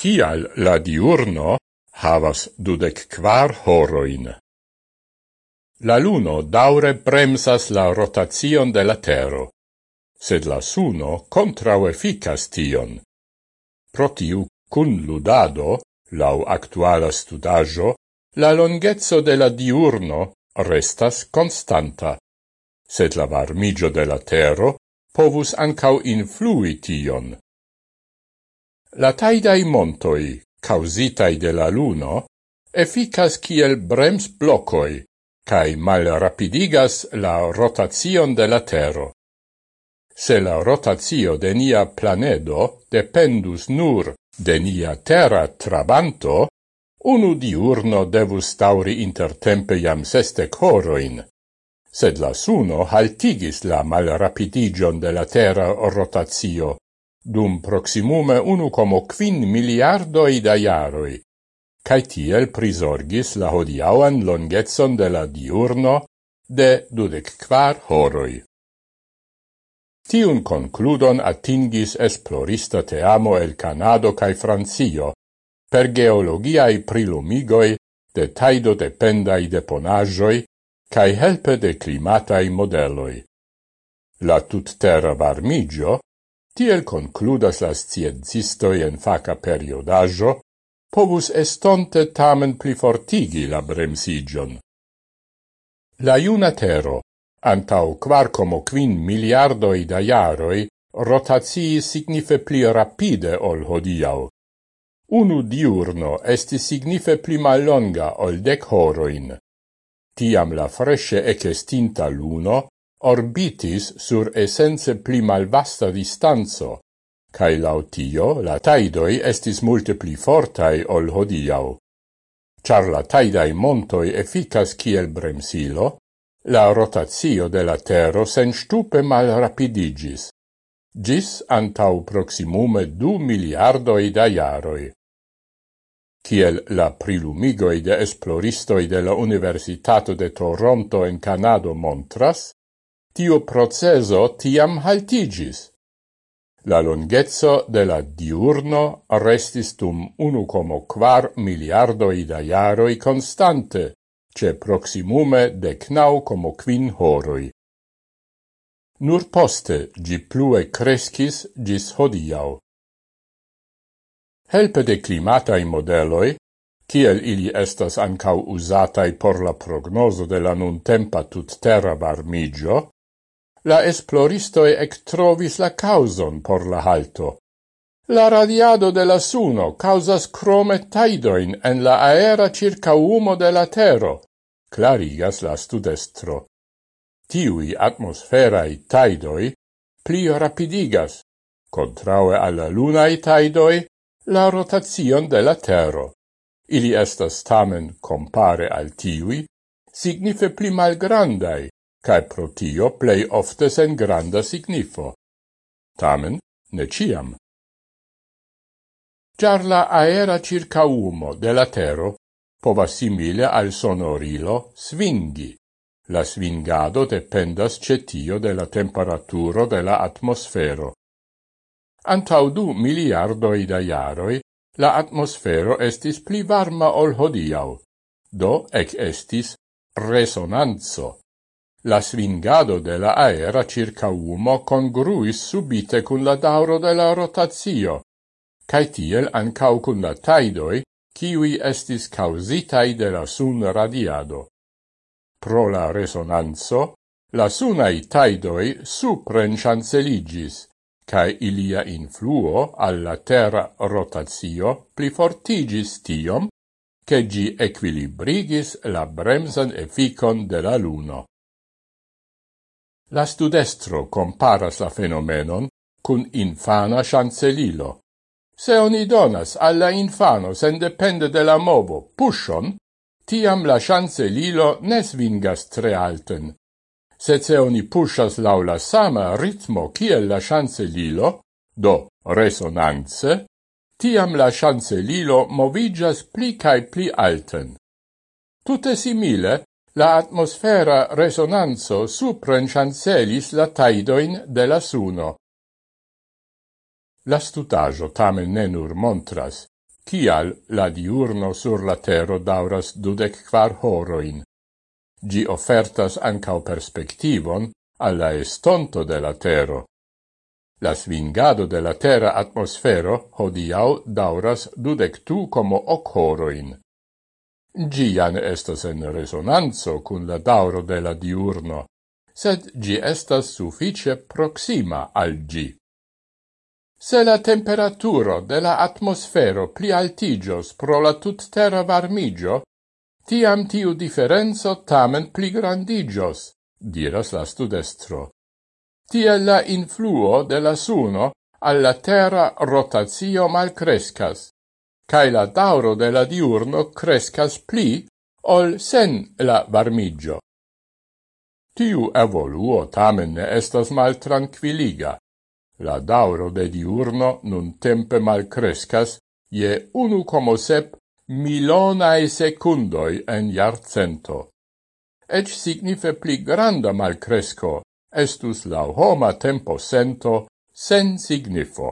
Kial la diurno havas dudec quar horoin? La luno daure bremsas la rotazion de la tero, sed la suno contrauefficas tion. Protiu cun ludado, lau actuala studajo, la longezzo de la diurno restas constanta, sed la varmigio de la tero povus ancau influi tion. La taidai montoi, causitai de la luno, efficas kiel brems blocoi, cae mal rapidigas la rotazion de la tero. Se la rotazio de nia planedo dependus nur de nia terra trabanto, unu diurno devus tauri intertempe jam sestec horoin, sed la suno haltigis la malrapidigion de la terra rotazio dum proximume 1,5 miliardoi da iaroi, cae tiel prisorgis la hodiauan longetson de la diurno de dudec quar horoi. Tiun concludon atingis esplorista teamo el Canado cae Francio per geologiai prilumigoi de taido dependai deponajoi cae helpe de climatai modeloi. La tutterra varmigio Tiel concludas la sciencistoi en faca periodaggio, povus estonte tamen plifortigi la bremsigion. La iuna tero, antau quarcomo quin miliardoi da iaroi, rotatii signife pli rapide ol hodiau. Unu diurno esti signife pli mallonga ol dec horoin. Tiam la fresce ecestinta luno orbitis sur essence pli malvasta distanzo, cae lautio la taidoi estis multe pli fortai ol hodiau. Char la taidai montoi efficas kiel bremsilo, la rotatio de la tero sen stupe mal rapidigis, gis antau proximume du miliardoi da iaroi. Kiel la prilumigoi de esploristoi de la Universitato de Toronto en Canado montras, Tio proceso tiam haltigis. La longezzo de la diurno restis tum 1,4 miliardoi da iaroi constante, ce proximume de knau como quin horoi. Nur poste gi plue crescis gis hodiau. Helpe de climatai modeloi, kiel ili estas ancau usatai por la prognoso de la nuntempatut terra varmigio, la esploristoi ectrovis la causon por la halto. La radiado de la suno causas crome taidoin en la aera circaumo de la tero, clarigas la studestro. Tiui atmosferai taidoi pli rapidigas, contraue alla lunai taidoi, la rotazion de la tero. Ili estas tamen, compare al tiui, signife pli malgrandai, cae pro tio plei ofte sen granda signifo. Tamen, ne ciam. Char la aera circaumo de la tero pova simile al sonorilo svingi. La svingado dependas cetio de la temperaturo de la atmosfero. Antau du miliardoi da iaroi, la atmosfero estis pli varma ol hodiau, do ec estis resonanzo. La svingado de la aera circa umo congruis subite cun la dauro de la rotazio, cae tiel ancau cun la taidoi, kiwi estis causitai de la sun radiado. Pro la resonanzo, la sunai taidoi supren chanceligis, cae ilia influo alla terra rotazio pli fortigis tiom, che gi equilibrigis la bremsan efficon de la luno. La studestro comparas la fenomenon cun infana chancelilo. Se oni donas alla infano sen depende de la movo pushon, tiam la chancelilo ne svingas tre alten. Sed se oni pushas lau la sama ritmo kiel la chancelilo, do resonanze, tiam la chancelilo movigas pli cae pli alten. Tute simile, La atmosfera resonanzo supren chancelis la taidoin de la suno. La stutajo tamen ne nur montras, kial la diurno sur la tero dauras dudec quar horoin. Gi offertas ancao perspectivon alla estonto de la tero. La svingado de la terra atmosfero hodiau dauras dudec tu como hoc horoin. Gian estas en resonanzo cun la dauro de la diurno, sed gi estas suffice proxima al gi. Se la temperaturo de la atmosfero pli altigios pro la tutterra varmigio, tiam tiu differenzo tamen pli grandigios, diras la studestro. Tiel la influo de la suno alla terra rotatio malcrescas, cae la dauro de la diurno crescas pli ol sen la varmigio. Tiu evoluo tamen ne estas mal tranquilliga. La dauro de diurno nun tempe mal crescas je unu como sep milonae secundoi en jarcento. Ec signife pli granda mal cresco, estus la homa tempo sento sen signifo.